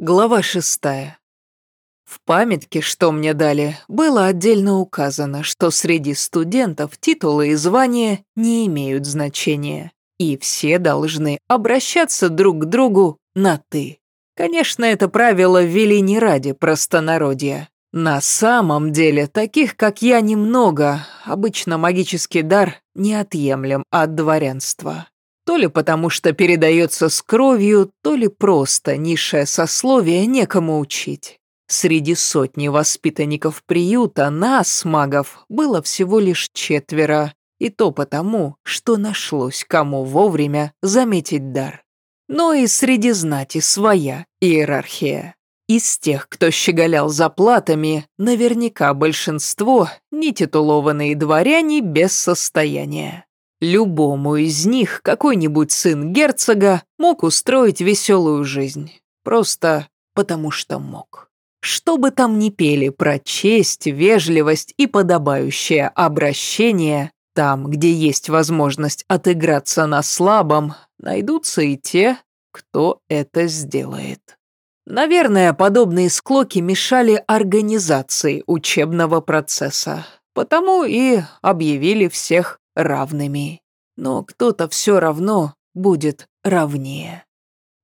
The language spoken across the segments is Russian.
Глава шестая. В памятке, что мне дали, было отдельно указано, что среди студентов титулы и звания не имеют значения, и все должны обращаться друг к другу на «ты». Конечно, это правило ввели не ради простонародья. На самом деле, таких, как я, немного. Обычно магический дар неотъемлем от дворянства. То ли потому, что передается с кровью, то ли просто низшее сословие некому учить. Среди сотни воспитанников приюта нас, магов, было всего лишь четверо, и то потому, что нашлось кому вовремя заметить дар. Но и среди знати своя иерархия. Из тех, кто щеголял заплатами, наверняка большинство – нетитулованные дворяне без состояния. Любому из них какой-нибудь сын герцога мог устроить веселую жизнь. Просто потому что мог. Что бы там ни пели про честь, вежливость и подобающее обращение, там, где есть возможность отыграться на слабом, найдутся и те, кто это сделает. Наверное, подобные склоки мешали организации учебного процесса, потому и объявили всех равными. Но кто-то все равно будет равнее.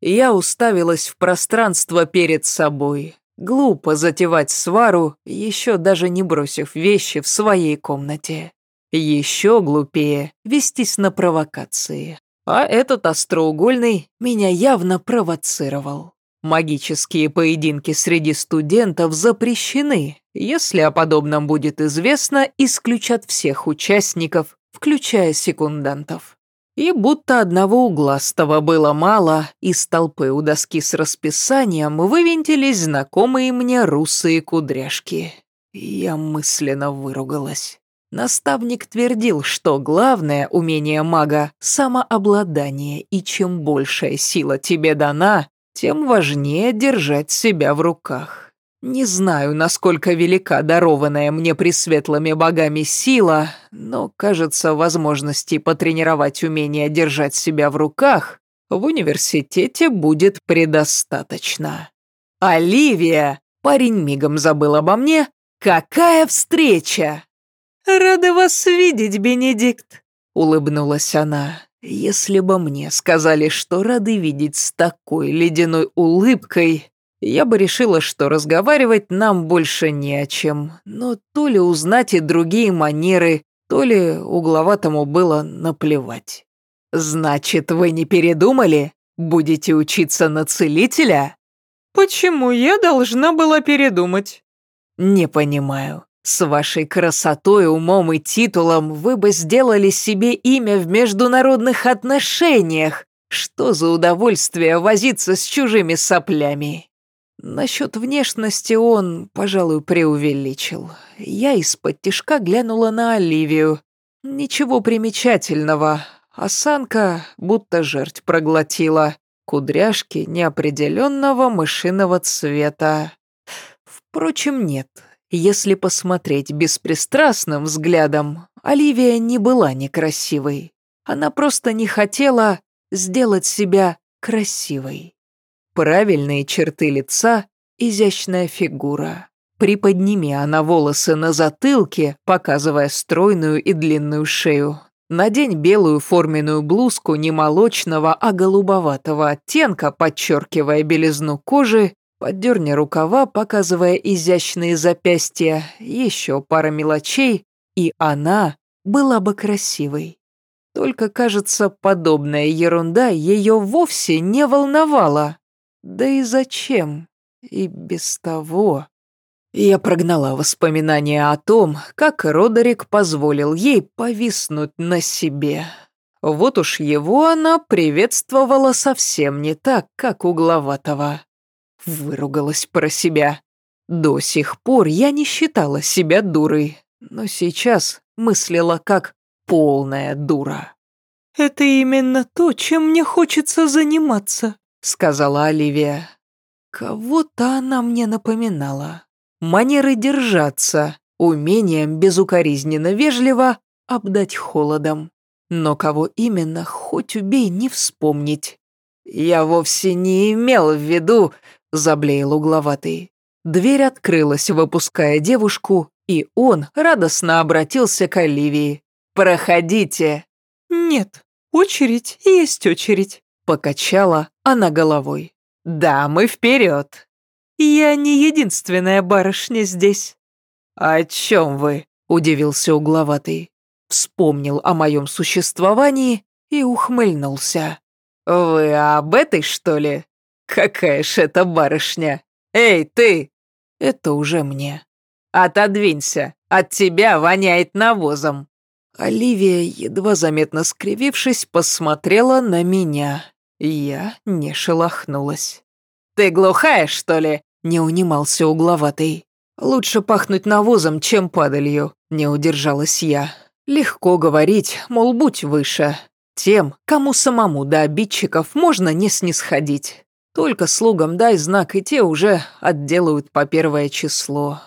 Я уставилась в пространство перед собой. Глупо затевать свару, еще даже не бросив вещи в своей комнате. Еще глупее вестись на провокации. А этот остроугольный меня явно провоцировал. Магические поединки среди студентов запрещены. Если о подобном будет известно, исключат всех участников включая секундантов. И будто одного угластого было мало, из толпы у доски с расписанием вывинтились знакомые мне русые кудряшки. Я мысленно выругалась. Наставник твердил, что главное умение мага — самообладание, и чем большая сила тебе дана, тем важнее держать себя в руках. Не знаю, насколько велика дарованная мне пресветлыми богами сила, но, кажется, возможности потренировать умение держать себя в руках в университете будет предостаточно. «Оливия!» — парень мигом забыл обо мне. «Какая встреча!» «Рада вас видеть, Бенедикт!» — улыбнулась она. «Если бы мне сказали, что рады видеть с такой ледяной улыбкой, я бы решила, что разговаривать нам больше не о чем, но то ли узнать и другие манеры, то ли угловатому было наплевать. «Значит, вы не передумали? Будете учиться на целителя?» «Почему я должна была передумать?» «Не понимаю. С вашей красотой, умом и титулом вы бы сделали себе имя в международных отношениях. Что за удовольствие возиться с чужими соплями?» Насчет внешности он, пожалуй, преувеличил. Я из-под тишка глянула на Оливию. Ничего примечательного. Осанка будто жерть проглотила. Кудряшки неопределенного мышиного цвета. Впрочем, нет. Если посмотреть беспристрастным взглядом, Оливия не была некрасивой. Она просто не хотела сделать себя красивой. Правильные черты лица, изящная фигура. Приподними она волосы на затылке, показывая стройную и длинную шею. Надень белую форменную блузку не молочного, а голубоватого оттенка, подчеркивая белизну кожи, поддерни рукава, показывая изящные запястья, еще пара мелочей, и она была бы красивой. Только, кажется, подобная ерунда ее вовсе не волновала. Да и зачем? И без того... Я прогнала воспоминания о том, как Родерик позволил ей повиснуть на себе. Вот уж его она приветствовала совсем не так, как угловатого. Выругалась про себя. До сих пор я не считала себя дурой, но сейчас мыслила как полная дура. «Это именно то, чем мне хочется заниматься», сказала Оливия. Кого-то она мне напоминала. Манеры держаться, умением безукоризненно вежливо обдать холодом. Но кого именно, хоть убей, не вспомнить. Я вовсе не имел в виду — заблеял угловатый. Дверь открылась, выпуская девушку, и он радостно обратился к Оливии. «Проходите!» «Нет, очередь есть очередь», — покачала она головой. «Да, мы вперед!» «Я не единственная барышня здесь». «О чем вы?» — удивился угловатый. Вспомнил о моем существовании и ухмыльнулся. «Вы об этой, что ли? Какая ж это барышня? Эй, ты!» Это уже мне. «Отодвинься, от тебя воняет навозом». Оливия, едва заметно скривившись, посмотрела на меня. Я не шелохнулась. «Ты глухая, что ли?» — не унимался угловатый. «Лучше пахнуть навозом, чем падалью», — не удержалась я. «Легко говорить, мол, будь выше. Тем, кому самому до обидчиков можно не снисходить. Только слугам дай знак, и те уже отделают по первое число.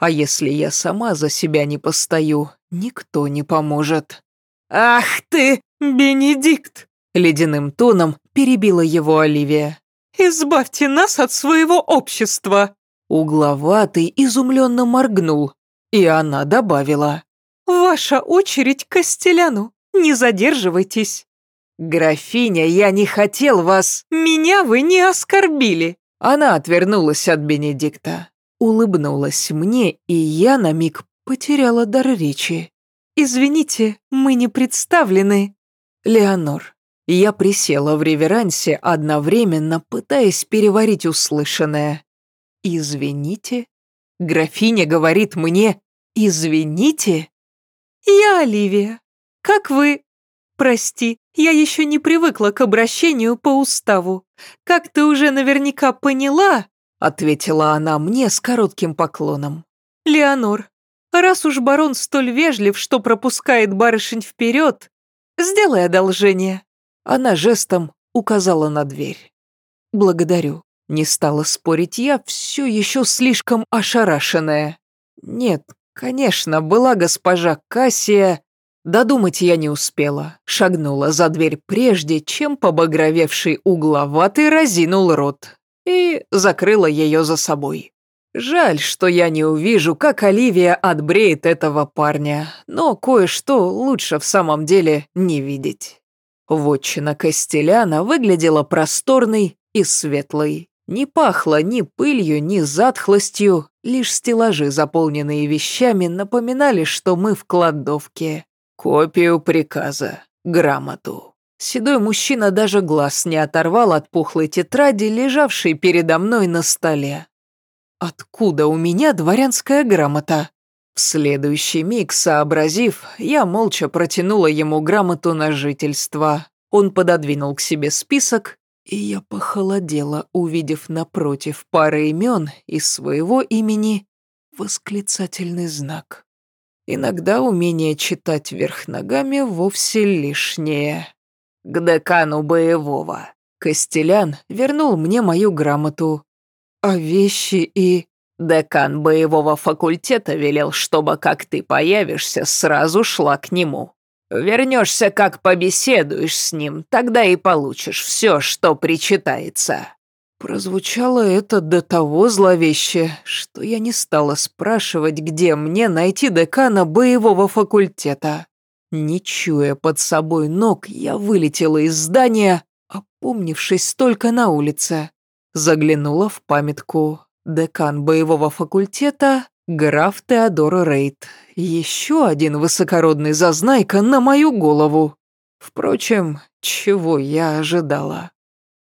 А если я сама за себя не постою, никто не поможет». «Ах ты, Бенедикт!» — ледяным тоном перебила его Оливия. «Избавьте нас от своего общества!» Угловатый изумленно моргнул, и она добавила. «Ваша очередь к Костеляну. Не задерживайтесь». «Графиня, я не хотел вас...» «Меня вы не оскорбили!» Она отвернулась от Бенедикта, улыбнулась мне, и я на миг потеряла дар речи. «Извините, мы не представлены». «Леонор, я присела в реверансе, одновременно пытаясь переварить услышанное. «Извините?» Графиня говорит мне «Извините?» «Я Оливия. Как вы...» «Прости, я еще не привыкла к обращению по уставу. Как ты уже наверняка поняла...» Ответила она мне с коротким поклоном. «Леонор, раз уж барон столь вежлив, что пропускает барышень вперед, сделай одолжение. Она жестом указала на дверь. «Благодарю». Не стала спорить я, все еще слишком ошарашенная. Нет, конечно, была госпожа Кассия. Додумать я не успела. Шагнула за дверь прежде, чем побагровевший угловатый разинул рот. И закрыла ее за собой. Жаль, что я не увижу, как Оливия отбреет этого парня, но кое-что лучше в самом деле не видеть. Вотчина Костеляна выглядела просторной и светлой. Не пахло ни пылью, ни затхлостью, лишь стеллажи, заполненные вещами, напоминали, что мы в кладовке. Копию приказа, грамоту. Седой мужчина даже глаз не оторвал от пухлой тетради, лежавшей передо мной на столе. Откуда у меня дворянская грамота? Следующий миг, сообразив, я молча протянула ему грамоту на жительство. Он пододвинул к себе список, и я похолодела, увидев напротив пары имен из своего имени восклицательный знак. Иногда умение читать вверх ногами вовсе лишнее. К декану боевого. Костелян вернул мне мою грамоту. А вещи и... Декан боевого факультета велел, чтобы, как ты появишься, сразу шла к нему. Вернешься, как побеседуешь с ним, тогда и получишь все, что причитается». Прозвучало это до того зловеще, что я не стала спрашивать, где мне найти декана боевого факультета. Не чуя под собой ног, я вылетела из здания, опомнившись только на улице. Заглянула в памятку. Декан боевого факультета — граф Теодор Рейд. Еще один высокородный зазнайка на мою голову. Впрочем, чего я ожидала?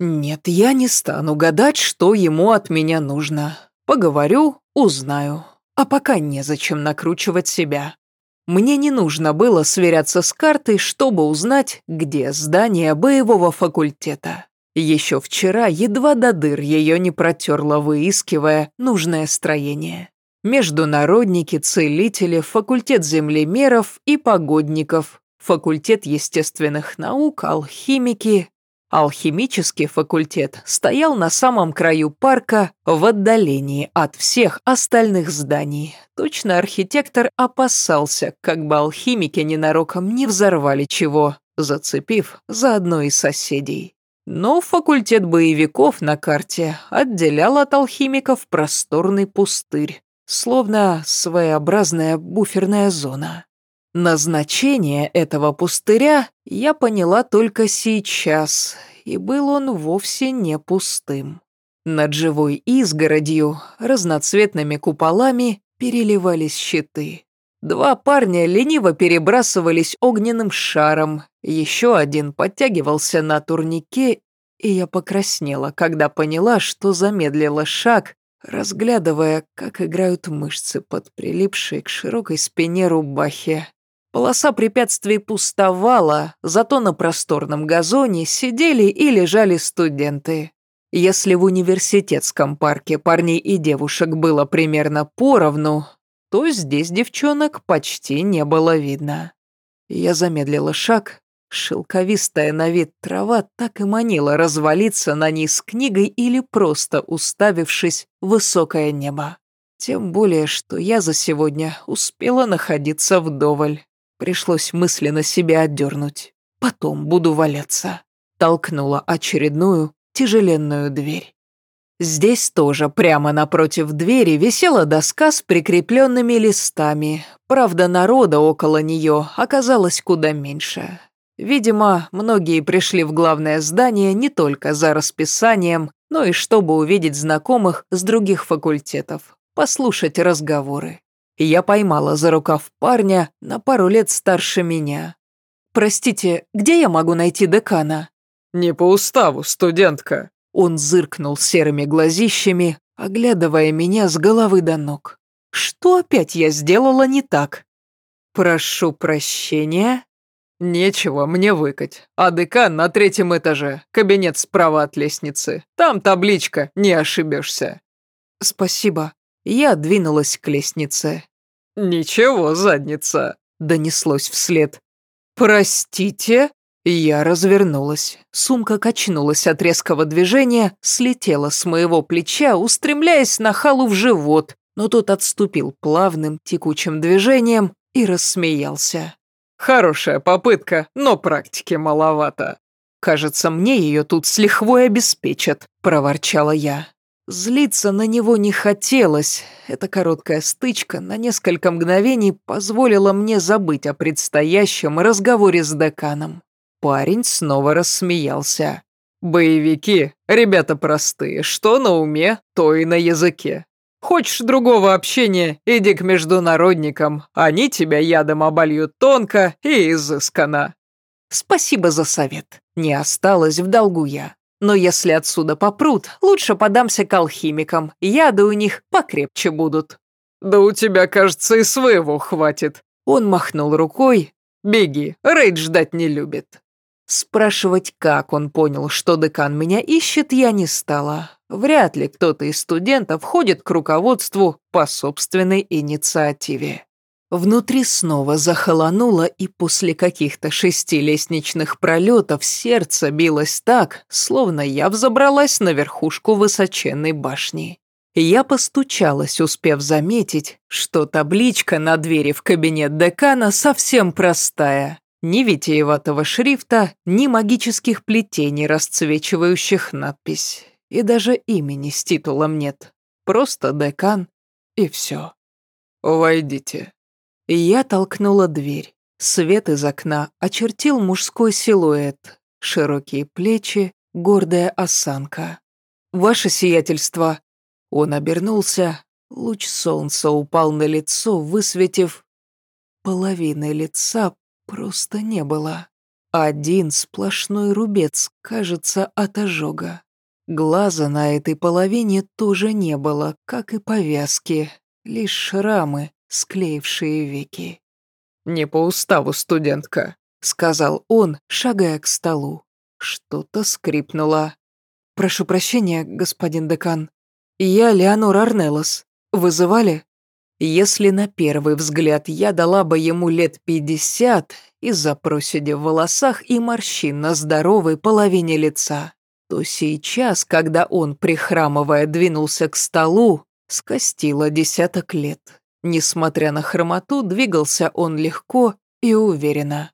Нет, я не стану гадать, что ему от меня нужно. Поговорю, узнаю. А пока незачем накручивать себя. Мне не нужно было сверяться с картой, чтобы узнать, где здание боевого факультета. Еще вчера едва до дыр ее не протерла, выискивая нужное строение. Международники, целители, факультет землемеров и погодников, факультет естественных наук, алхимики. Алхимический факультет стоял на самом краю парка в отдалении от всех остальных зданий. Точно архитектор опасался, как бы алхимики ненароком не взорвали чего, зацепив за одно из соседей. Но факультет боевиков на карте отделял от алхимиков просторный пустырь, словно своеобразная буферная зона. Назначение этого пустыря я поняла только сейчас, и был он вовсе не пустым. Над живой изгородью, разноцветными куполами переливались щиты. Два парня лениво перебрасывались огненным шаром, еще один подтягивался на турнике, и я покраснела, когда поняла, что замедлила шаг, разглядывая, как играют мышцы под прилипшей к широкой спине рубахи. Полоса препятствий пустовала, зато на просторном газоне сидели и лежали студенты. Если в университетском парке парней и девушек было примерно поровну, то здесь девчонок почти не было видно. Я замедлила шаг, шелковистая на вид трава так и манила развалиться на ней с книгой или просто уставившись в высокое небо. Тем более, что я за сегодня успела находиться вдоволь. Пришлось мысленно себя отдернуть. Потом буду валяться. Толкнула очередную тяжеленную дверь. Здесь тоже прямо напротив двери висела доска с прикрепленными листами. Правда, народа около нее оказалось куда меньше. Видимо, многие пришли в главное здание не только за расписанием, но и чтобы увидеть знакомых с других факультетов, послушать разговоры. Я поймала за рукав парня на пару лет старше меня. «Простите, где я могу найти декана?» «Не по уставу, студентка». Он зыркнул серыми глазищами, оглядывая меня с головы до ног. «Что опять я сделала не так?» «Прошу прощения». «Нечего мне выкать. А декан на третьем этаже. Кабинет справа от лестницы. Там табличка, не ошибешься». «Спасибо». Я двинулась к лестнице. «Ничего, задница», — донеслось вслед. «Простите?» Я развернулась. Сумка качнулась от резкого движения, слетела с моего плеча, устремляясь на халу в живот, но тот отступил плавным, текучим движением и рассмеялся. «Хорошая попытка, но практики маловато». «Кажется, мне ее тут с лихвой обеспечат», — проворчала я. Злиться на него не хотелось. Эта короткая стычка на несколько мгновений позволила мне забыть о предстоящем разговоре с деканом. Парень снова рассмеялся. «Боевики, ребята простые, что на уме, то и на языке. Хочешь другого общения, иди к международникам, они тебя ядом обольют тонко и изысканно». «Спасибо за совет, не осталось в долгу я». Но если отсюда попрут, лучше подамся к алхимикам, яды у них покрепче будут». «Да у тебя, кажется, и своего хватит». Он махнул рукой. «Беги, Рейд ждать не любит». Спрашивать, как он понял, что декан меня ищет, я не стала. Вряд ли кто-то из студентов ходит к руководству по собственной инициативе. Внутри снова захолонуло, и после каких-то шести лестничных пролетов сердце билось так, словно я взобралась на верхушку высоченной башни. Я постучалась, успев заметить, что табличка на двери в кабинет декана совсем простая. Ни витиеватого шрифта, ни магических плетений, расцвечивающих надпись. И даже имени с титулом нет. Просто декан, и все. «Войдите», я толкнула дверь. Свет из окна очертил мужской силуэт. Широкие плечи, гордая осанка. «Ваше сиятельство!» Он обернулся. Луч солнца упал на лицо, высветив... Половины лица просто не было. Один сплошной рубец, кажется, от ожога. Глаза на этой половине тоже не было, как и повязки, лишь шрамы, склеившие веки. «Не по уставу, студентка», — сказал он, шагая к столу. Что-то скрипнуло. «Прошу прощения, господин декан. Я Леонор Арнелос. Вызывали?» Если на первый взгляд я дала бы ему лет пятьдесят из-за проседи в волосах и морщин на здоровой половине лица, то сейчас, когда он, прихрамывая, двинулся к столу, скостило десяток лет. Несмотря на хромоту, двигался он легко и уверенно.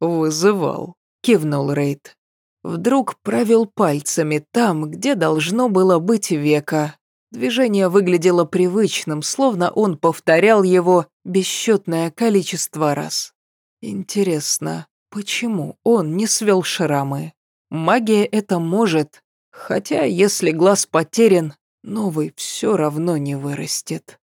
«Вызывал», — кивнул Рейд. Вдруг провел пальцами там, где должно было быть века. Движение выглядело привычным, словно он повторял его бесчетное количество раз. Интересно, почему он не свел шрамы? Магия это может, хотя если глаз потерян, новый все равно не вырастет.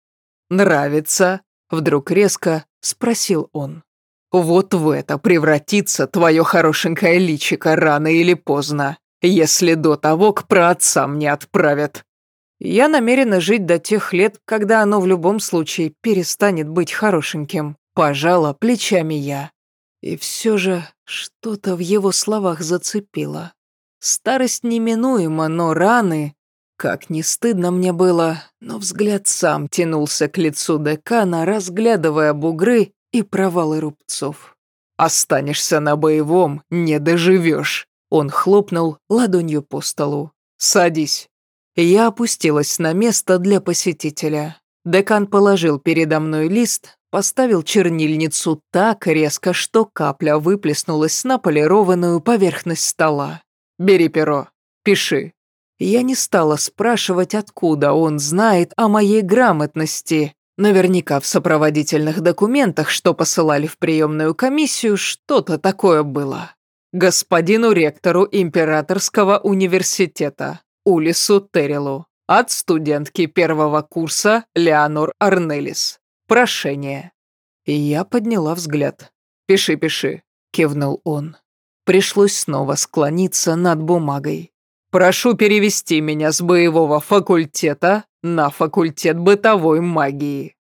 «Нравится?» — вдруг резко спросил он. «Вот в это превратится твое хорошенькое личико рано или поздно, если до того к праотцам не отправят». Я намерена жить до тех лет, когда оно в любом случае перестанет быть хорошеньким. Пожала плечами я. И все же что-то в его словах зацепило. Старость неминуема, но раны... Как не стыдно мне было, но взгляд сам тянулся к лицу декана, разглядывая бугры и провалы рубцов. «Останешься на боевом, не доживешь», — он хлопнул ладонью по столу. «Садись». Я опустилась на место для посетителя. Декан положил передо мной лист, поставил чернильницу так резко, что капля выплеснулась на полированную поверхность стола. «Бери перо, пиши». Я не стала спрашивать, откуда он знает о моей грамотности. Наверняка в сопроводительных документах, что посылали в приемную комиссию, что-то такое было. Господину ректору Императорского университета Улису Террилу от студентки первого курса Леонор Арнелис. Прошение». Я подняла взгляд. «Пиши, пиши», — кивнул он. Пришлось снова склониться над бумагой. «Прошу перевести меня с боевого факультета на факультет бытовой магии».